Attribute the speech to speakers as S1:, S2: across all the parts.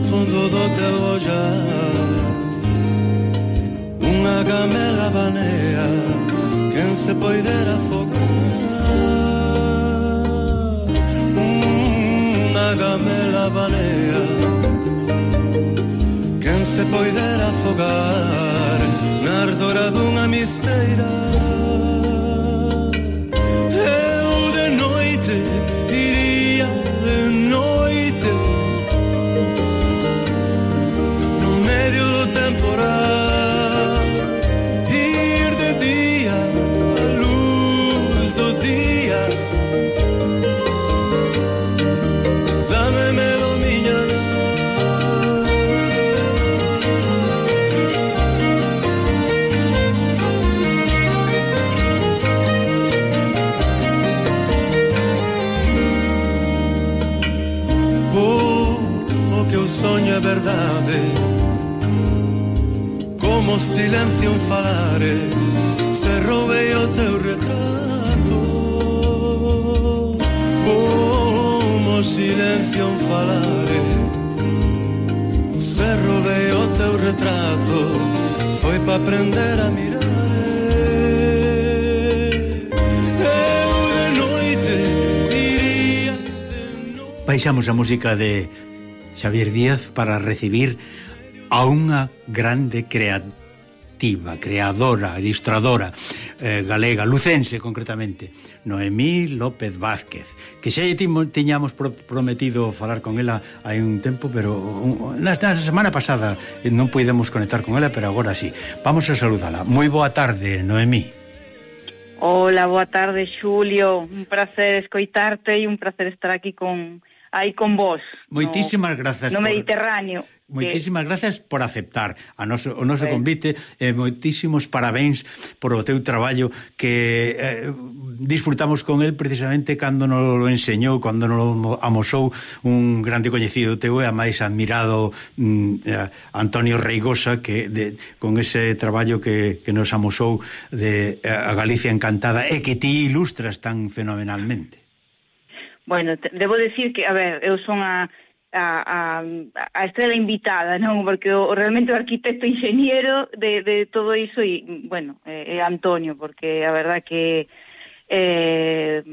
S1: fondo do teu ollar Unha gamela banea Quen se poidera afogar. Unha gamela banea Quen se poidera afogar. Na ardora dunha misteira temporal. como silencio un falare se roubei o teu retrato. Como silencio un falare se roubei o teu retrato foi pa aprender a mirar Eu de noite iría
S2: Baixamos a música de Xavier Díaz para recibir a unha grande creativa, creadora, ilustradora eh, galega, lucense concretamente, Noemí López Vázquez, que xa lle tiñamos pro prometido falar con ela hai un tempo, pero un, na, na semana pasada non puidemos conectar con ela, pero agora sí. Vamos a saludala. Moi boa tarde, Noemí.
S3: Hola, boa tarde, Xulio. Un placer escoitarte e un placer estar aquí con aí con vos.
S2: Moitísimas
S3: no,
S2: grazas.
S3: No Mediterráneo.
S2: Por, moitísimas que... grazas por aceptar a noso, o noso convite e eh, moitísimos parabéns por o teu traballo que eh, disfrutamos con el precisamente cando nos lo enseñou, cando nos lo amosou un grande coñecido teu e a máis admirado mm, eh, Antonio Reigosa que de, con ese traballo que, que nos amosou de eh, a Galicia Encantada e que ti ilustras tan fenomenalmente.
S3: Bueno, te, debo decir que, a ver, eu son a, a, a, a estrela invitada, non? Porque o, realmente o arquitecto ingeniero de, de todo iso e, bueno, é, eh, é Antonio, porque a verdad que eh,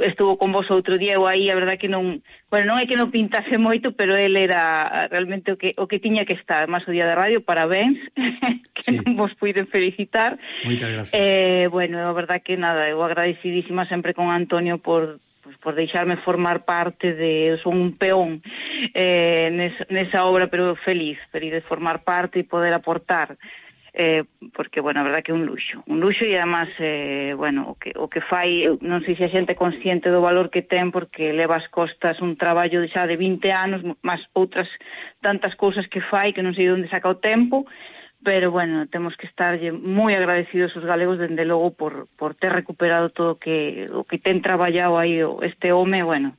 S3: estuvo con vos outro día eu aí, a verdad que non, bueno, non é que non pintase moito, pero el era realmente o que o que tiña que estar, máis o día de radio, parabéns, que
S2: sí.
S3: non vos puiden felicitar.
S2: Moitas gracias.
S3: Eh, bueno, a verdad que nada, eu agradecidísima sempre con Antonio por por deixarme formar parte de son un peón eh, nes, nesa obra pero feliz, feliz de formar parte e poder aportar eh, porque, bueno, a verdad que é un luxo. Un luxo e, además, eh, bueno, o que, o que fai, non sei se a xente consciente do valor que ten, porque leva as costas un traballo xa de 20 anos, máis outras tantas cousas que fai, que non sei onde saca o tempo, pero bueno, temos que estar moi agradecidos os galegos dende logo por, por ter recuperado todo que o que ten traballado aí este home, bueno,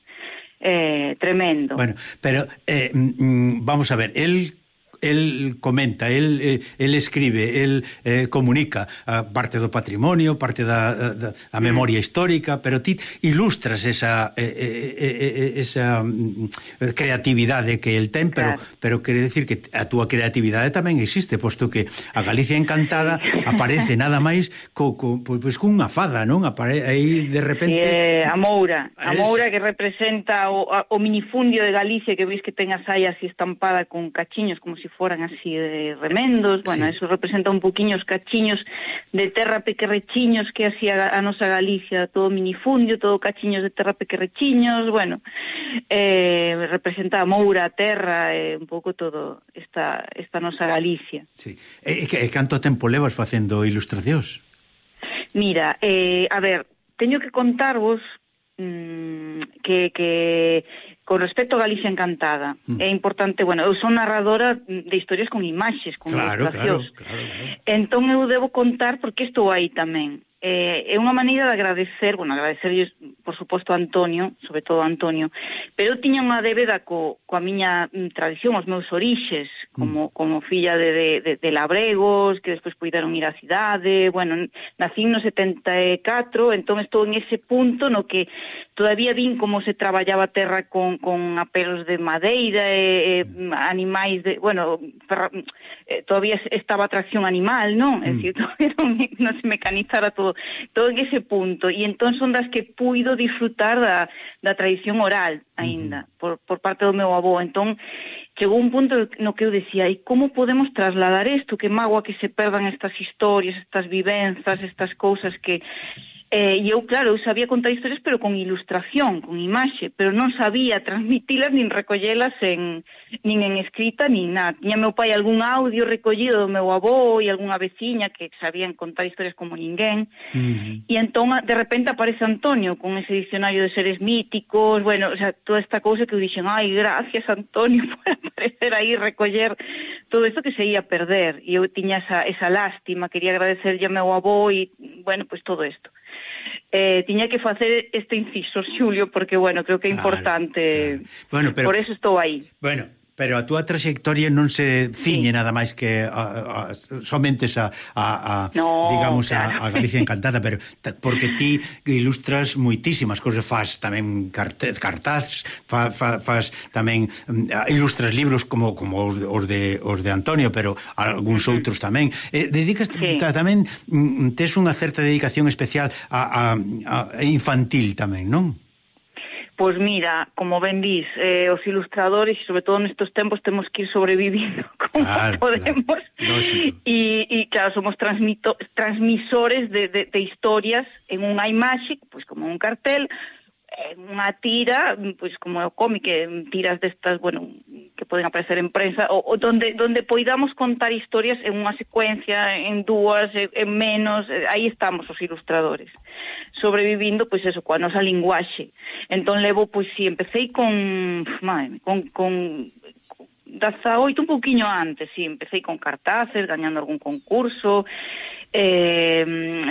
S3: eh, tremendo.
S2: Bueno, pero eh, mm, vamos a ver, él el comenta, el, el eh, escribe, el eh, comunica a parte do patrimonio, parte da, da a mm. memoria histórica, pero ti ilustras esa eh, eh, eh esa mm, creatividade que el ten, pero
S3: claro.
S2: pero quere decir que a túa creatividade tamén existe, posto que a Galicia encantada aparece nada máis co, co pois, pois cunha fada, non? Apare aí de repente
S3: eh, a Moura, a Moura que representa o, o minifundio de Galicia que veis que ten a saia así estampada con cachiños como se si se foran así de remendos, bueno,
S2: sí.
S3: eso representa un poquinho os cachiños de terra pequerrechiños que hacía a nosa Galicia, todo minifundio, todo cachiños de terra pequerrechiños, bueno, eh, representa a Moura, a terra, eh, un pouco todo esta, esta nosa Galicia.
S2: Sí. E, e, e canto tempo levas facendo ilustracións?
S3: Mira, eh, a ver, teño que contarvos mmm, que, que Con respecto a Galicia Encantada,
S2: mm.
S3: é importante, bueno, eu son narradora de historias con imaxes, con
S2: claro,
S3: ilustracións.
S2: Claro, claro, claro.
S3: Entón eu debo contar porque estou aí tamén. Eh, é unha maneira de agradecer, bueno, agradecer por suposto a Antonio, sobre todo a Antonio, pero eu tiña unha débeda co, coa miña mm, tradición, os meus orixes, como, mm. como filla de, de, de, de labregos, que despois puideron ir á cidade, bueno, nacín no 74, entón estou en ese punto no que todavía vin como se traballaba a terra con, con apelos de madeira e, e mm. animais de, bueno, ferra, eh, todavía estaba a tracción animal, non? Mm. É dicir, non, non se mecanizara todo, todo en ese punto. E entón son das que puido disfrutar da, da tradición oral aínda, mm. por, por parte do meu avó. Entón, chegou un punto no que eu decía, e como podemos trasladar isto? Que mágoa que se perdan estas historias, estas vivenzas, estas cousas que Eh, e eu, claro, eu sabía contar historias, pero con ilustración, con imaxe, pero non sabía transmitilas nin recollelas en, nin en escrita, nin nada. Tiña meu pai algún audio recollido do meu avó e algunha veciña que sabían contar historias como ninguén. Uh -huh. E entón, de repente, aparece Antonio con ese diccionario de seres míticos, bueno, o sea, toda esta cousa que eu dixen, ai, gracias Antonio por aparecer aí recoller todo isto que se ia perder. E eu tiña esa, esa lástima, quería agradecerlle a meu avó e, bueno, pues todo isto eh, tiña que facer este inciso, Xulio, porque, bueno, creo que é importante. Claro, claro. Bueno, pero, Por eso estou aí.
S2: Bueno, Pero a túa trayectoria non se ciñe sí. nada máis que a, a, somente a, a, a no, digamos claro. a, a Galicia Encantada, pero porque ti ilustras moitísimas cousas, faz tamén cartaz, cartaz fa, fa, faz tamén mm, ilustras libros como como os, os de os de Antonio, pero algúns outros tamén. Eh, dedicas sí. ta, tamén mm, tes unha certa dedicación especial a, a, a infantil tamén, non?
S3: Pois mira, como ben dís, eh, os ilustradores, sobre todo nestes tempos, temos que ir sobrevivindo como claro, podemos. Claro. E, e claro, somos transmito, transmisores de, de, de historias en unha imaxe, pois como un cartel, unha tira, pois como é o cómic, tiras destas, bueno, que poden aparecer en prensa, ou, ou donde, donde poidamos contar historias en unha secuencia, en dúas, en, en menos, eh, aí estamos os ilustradores, sobrevivindo, pois eso, coa nosa linguaxe. Entón levo, pois si, empecéi con, madre, con, con 18 un pouquiño antes, sí, empecé con cartaces, gañando algún concurso, eh,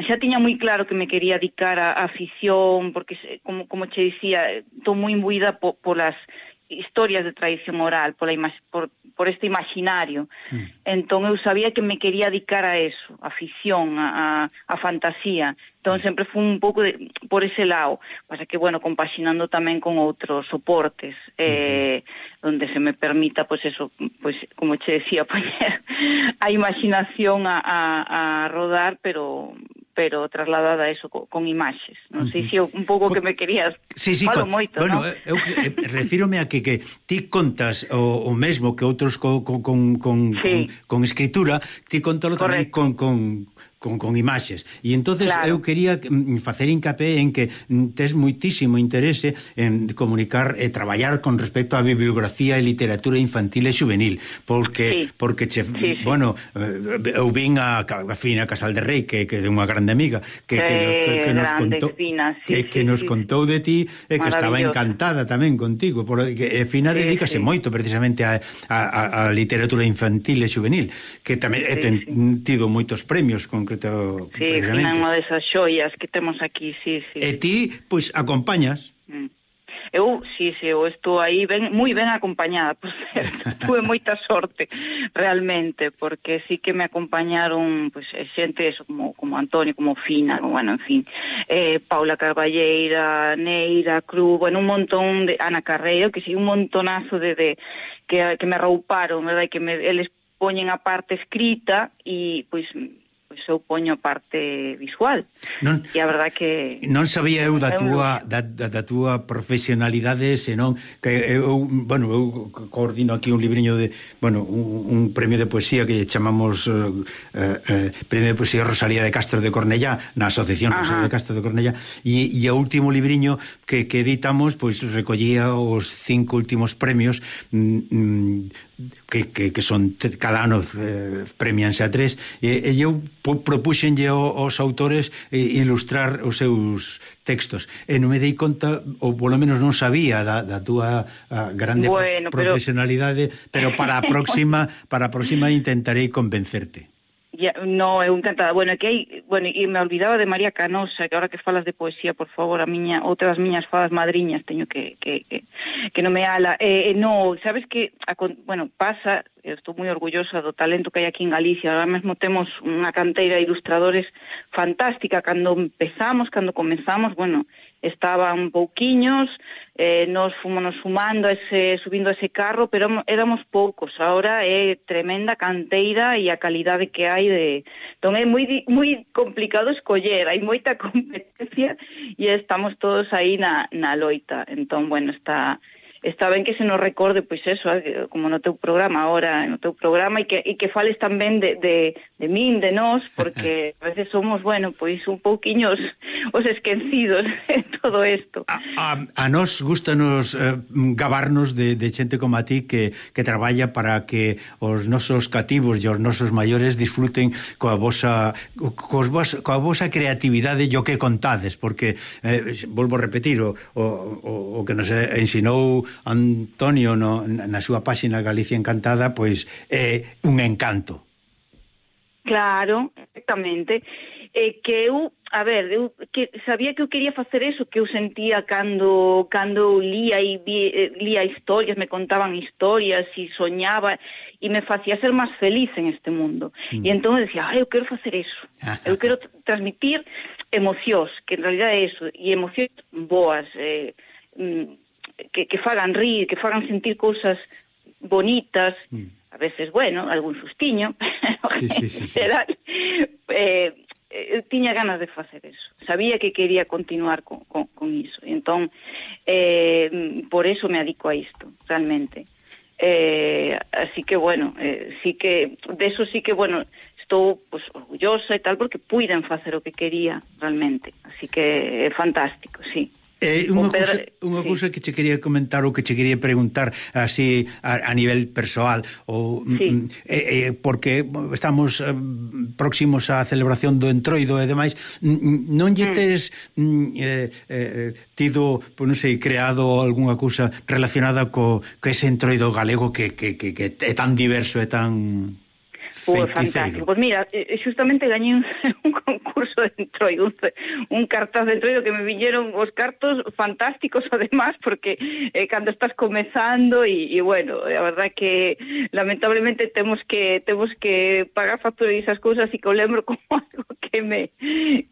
S3: xa tiña moi claro que me quería dedicar a, a afición, porque como, como che dicía, estou moi imbuída po, polas historias de tradición oral, pola por, por este imaginario. Mm. Entón eu sabía que me quería dedicar a eso, a ficción, a, a fantasía. Entón mm. sempre fui un pouco de, por ese lado. Pasa que, bueno, compaxinando tamén con outros soportes, mm-hmm. eh, mm. onde se me permita, pois pues eso, pois, pues, como che decía, poñer a imaginación a, a, a rodar, pero pero trasladada a eso con imaxes. Non sei se si un pouco que me querías
S2: sí, sí,
S3: falo moito,
S2: bueno,
S3: ¿no?
S2: eu eu eh, refírome a que, que ti contas o, o mesmo que outros co, co, con, con, sí. con, con escritura, ti contalo tamén Correcto. con, con con, con imaxes. E entonces claro. eu quería mm, facer hincapié en que mm, tes moitísimo interese en comunicar e traballar con respecto á bibliografía e literatura infantil e juvenil, porque sí. porque che, sí, sí. bueno, eh, eu vin a, a Fina Casal de Rei, que que é unha grande amiga, que que, que, que nos contou Fina, sí, que, sí, que nos sí, contou de ti e que estaba encantada tamén contigo, porque Fina sí, dedícase sí. moito precisamente a, a, a literatura infantil e juvenil, que tamén sí, ten sí. tido moitos premios con concreto
S3: Sí, precisamente. unha desas xoias que temos aquí, sí, sí.
S2: E ti, pois, pues, acompañas. Mm.
S3: Eu, sí, sí, eu estou aí ben, moi ben acompañada, por certo. Tuve moita sorte, realmente, porque sí que me acompañaron pues, xente eso, como, como Antonio, como Fina, como, bueno, en fin, eh, Paula Carballeira, Neira, Cruz, bueno, un montón de... Ana Carreiro, que sí, un montonazo de... de que, que me rouparon, verdad, que me, eles poñen a parte escrita e, pois, pues, pois eu poño a parte visual. Non, e a verdad que
S2: non sabía eu da túa da, da, da túa profesionalidade, senón que eu, bueno, eu coordino aquí un libriño de, bueno, un, un premio de poesía que chamamos eh, eh, eh, Premio de Poesía Rosalía de Castro de Cornellá, na Asociación Ajá. Rosalía de Castro de Cornellá, e, e o último libriño que, que editamos, pois recollía os cinco últimos premios mm, mm que, que, que son cada ano eh, premianse a tres, e, e eu propuxenlle aos autores eh, ilustrar os seus textos e non me dei conta, ou polo menos non sabía da, da túa grande
S3: bueno,
S2: profesionalidade, pero... pero para a próxima para a próxima intentarei convencerte.
S3: Ya, no, eu encantada. Bueno, que hai, bueno, e me olvidaba de María Canosa, que ahora que falas de poesía, por favor, a miña, outra das miñas fadas madriñas, teño que, que, que, que non me ala. Eh, eh, no, sabes que, a, bueno, pasa, estou moi orgullosa do talento que hai aquí en Galicia. Ahora mesmo temos unha canteira de ilustradores fantástica. Cando empezamos, cando comenzamos, bueno, estaban pouquiños, eh, nos fomos sumando ese, subindo ese carro, pero éramos poucos. Ahora é tremenda canteira e a calidade que hai de... Entón é moi, moi complicado escoller, hai moita competencia e estamos todos aí na, na loita. Entón, bueno, está está ben que se nos recorde pois eso, eh, como no teu programa ahora, no teu programa e que e que fales tamén de de de min, de nós, porque a veces somos, bueno, pois un pouquiños os esquecidos en todo isto.
S2: A, a, a nós gustanos eh, gabarnos de, de xente como a ti que, que traballa para que os nosos cativos e os nosos maiores disfruten coa vosa coa vosa, coa vosa creatividade e o que contades, porque eh, volvo a repetir o, o, o que nos ensinou Antonio no, na súa páxina Galicia Encantada, pois é un encanto.
S3: Claro, exactamente. Eh, que eu, a ver, eu que sabía que eu quería facer eso, que eu sentía cando cando lía e vi, eh, lía historias, me contaban historias e soñaba e me facía ser máis feliz en este mundo. Mm. E entón eu decía, ah, eu quero facer eso. Ajá. Eu quero transmitir emocións, que en realidad é eso, e emocións boas, eh, mm, que, que fagan rir, que fagan sentir cousas bonitas, mm. a veces, bueno, algún sustiño, sí, sí, sí, sí. Dan, eh, eu tiña ganas de facer eso. Sabía que quería continuar con, con, con iso. Entón, eh, por eso me adico a isto, realmente. Eh, así que, bueno, eh, sí que, de eso sí que, bueno, estou pues, orgullosa e tal, porque puiden facer o que quería realmente. Así que é fantástico, sí.
S2: Eh, unha, cousa, unha sí. cousa que che quería comentar ou que che quería preguntar así a, a nivel persoal ou mm, sí. Mm, eh, eh, porque estamos eh, próximos á celebración do entroido e demais mm, non lle tes mm. eh, eh, tido, pues, non sei, creado algunha cousa relacionada co, co ese entroido galego que, que, que, que é tan diverso e tan
S3: Foi fantástico. Pois mira, eh, eh, justamente gañei un, un concurso de Entroido, un, un cartaz de Entroido que me viñeron os cartos fantásticos además, porque eh, cando estás comezando e, e bueno, a verdad que lamentablemente temos que temos que pagar factura e esas cousas e que o lembro como algo que me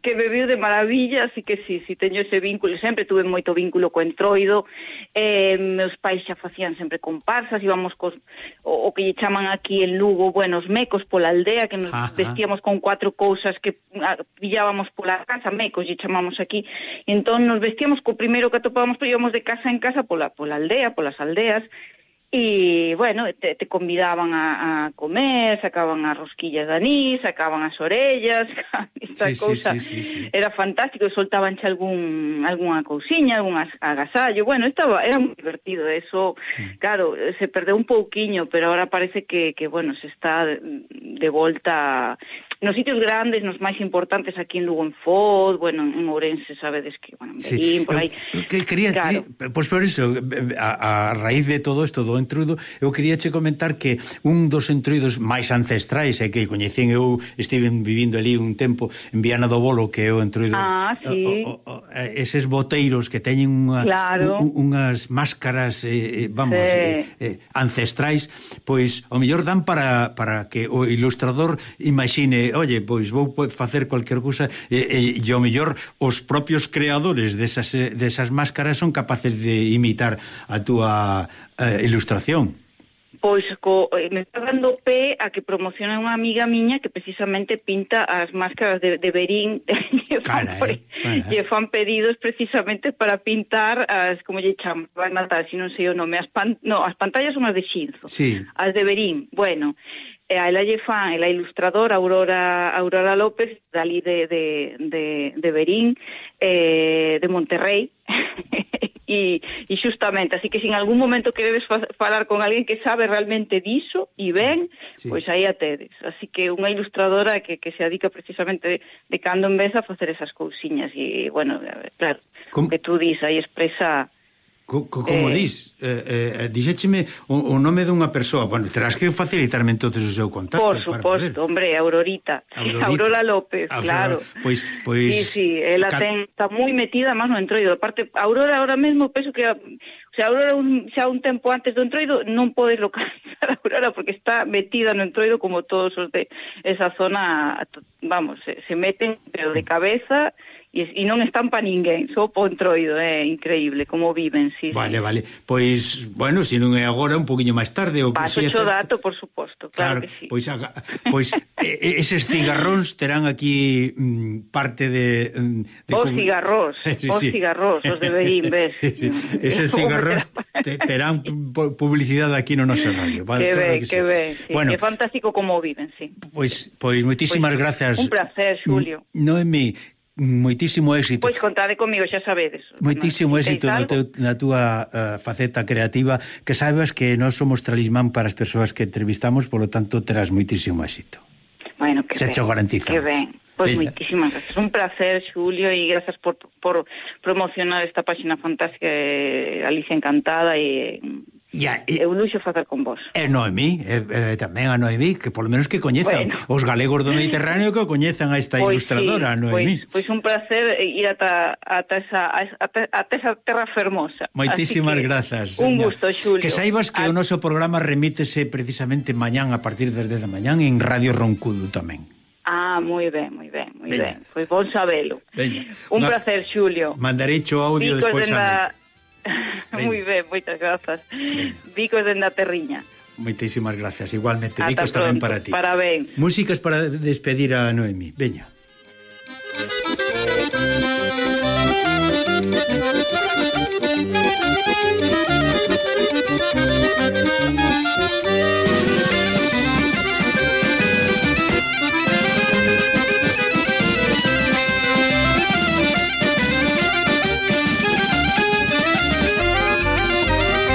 S3: que me viu de maravilla, así que si, sí, si sí, teño ese vínculo, sempre tuve moito vínculo co Entroido, eh, meus pais xa facían sempre comparsas, íbamos cos, o, o que lle chaman aquí en Lugo, buenos os mecos pola aldea que nos Ajá. vestíamos con cuatro cousas que a, pillábamos pola casa, mecos lle chamamos aquí. E entón nos vestíamos co primeiro que atopábamos, pero íbamos de casa en casa pola pola aldea, polas aldeas, E, bueno, te, te convidaban a, a comer, sacaban as rosquillas de anís, sacaban as orellas, esta sí, cousa sí, sí, sí, sí. era fantástico, soltaban algún, alguna cousiña, algún agasallo, bueno, estaba, era moi divertido, eso, mm. claro, se perdeu un pouquiño, pero ahora parece que, que bueno, se está de volta nos sitios grandes, nos máis importantes aquí en Lugo en Foz, bueno, en Ourense, sabedes que, bueno, en Berín, sí. por aí.
S2: Que quería claro. quería pois pues por iso, a, a raíz de todo isto do entrudo, eu quería che comentar que un dos entruidos máis ancestrais é que coñecín eu estive vivindo ali un tempo en Viana do Bolo, que é o entruido.
S3: Ah, sí. O,
S2: o, o, eses boteiros que teñen unha,
S3: claro.
S2: un, unhas máscaras, eh, vamos, sí. eh, eh, ancestrais, pois o mellor dan para, para que o ilustrador imagine oye, pois vou facer cualquier cousa e, e, e o mellor os propios creadores desas, eh, desas máscaras son capaces de imitar a túa eh, ilustración
S3: pois co, eh, me está dando pé a que promociona unha amiga miña que precisamente pinta as máscaras de, de Berín e fan, eh, cara. fan pedidos precisamente para pintar as, como lle chaman, vai matar, si non sei o nome as, pan, no, as pantallas son as de Xinzo
S2: sí.
S3: as de Berín, bueno E a ela lle fan, ela ilustradora Aurora Aurora López, dali de, de, de, de Berín, eh, de Monterrey, e, e xustamente, así que se en algún momento queredes falar con alguén que sabe realmente diso e ben, sí. pois aí a tedes. Así que unha ilustradora que, que se adica precisamente de, de cando en vez a facer esas cousiñas e, bueno, claro, Com... que tú dis aí expresa
S2: Co, co, como
S3: eh,
S2: dis, eh, eh, eh, dixécheme o, o nome dunha persoa. Bueno, terás que facilitarme entonces o seu contacto.
S3: Por suposto, hombre, Aurorita.
S2: Aurorita.
S3: Aurora López,
S2: Aurora,
S3: claro.
S2: Pois, pois...
S3: Sí, sí, ela
S2: Cat...
S3: ten, está moi metida máis no entroido. Aparte, Aurora ahora mesmo penso que... O sea, Aurora un, xa un tempo antes do entroido non podes localizar a Aurora porque está metida no entroido como todos os de esa zona, vamos, se, se meten pero de cabeza... Mm e, e non estampa ninguén, só po entroido, é increíble como viven, sí.
S2: Vale,
S3: sí.
S2: vale. Pois, bueno, se non é agora, un poquinho máis tarde o que
S3: Paso xe
S2: certo...
S3: dato, por suposto, claro, claro que sí.
S2: Pois, aga, pois eses cigarróns terán aquí mm, parte de, mm, de
S3: Os
S2: como...
S3: cigarrós, os sí. cigarrós, os de Berín, ves.
S2: Sí, sí. Eses
S3: cigarrós
S2: te, terán publicidade aquí no noso radio, vale?
S3: Que
S2: claro
S3: ben,
S2: que,
S3: que
S2: sí.
S3: ben, sí.
S2: bueno,
S3: é fantástico como viven, sí.
S2: Pois, pois moitísimas
S3: pois,
S2: gracias.
S3: Un placer,
S2: Julio. Noemi, Moitísimo éxito.
S3: Pois contade comigo, xa sabedes.
S2: Moitísimo éxito no teu, na túa uh, faceta creativa, que saibas que nós somos talismán para as persoas que entrevistamos, polo tanto terás moitísimo éxito.
S3: Bueno, que
S2: Se
S3: ben.
S2: Xo garantizamos.
S3: Que ben. Pois
S2: pues
S3: moitísimas gracias. Un placer, Xulio, e grazas por, por promocionar esta páxina fantástica eh, Alicia Encantada e
S2: Ya, e,
S3: é un luxo facer con vos.
S2: E Noemí, e, e, tamén a Noemí, que polo menos que coñezan
S3: bueno.
S2: os galegos do Mediterráneo que coñezan a esta pois ilustradora,
S3: sí,
S2: Noemí.
S3: Pois, pois un placer ir ata, ata, esa, ata, ata esa terra fermosa.
S2: Moitísimas
S3: que,
S2: grazas.
S3: Un
S2: señor.
S3: gusto, Xulio.
S2: Que saibas que
S3: a...
S2: o noso programa remítese precisamente mañán a partir das 10 da mañán en Radio Roncudo tamén.
S3: Ah, moi ben, moi ben, moi ben. Pois pues bon sabelo.
S2: Veña.
S3: Un
S2: Una...
S3: placer, Xulio.
S2: Mandarei o audio
S3: Dicos
S2: despois de
S3: a
S2: la...
S3: Moi ben, moitas grazas. Bicos denda terriña.
S2: Moitísimas gracias. Igualmente,
S3: Ata
S2: Vicos tamén para ti.
S3: Parabéns.
S2: Músicas para despedir a Noemi. Veña.
S4: Thank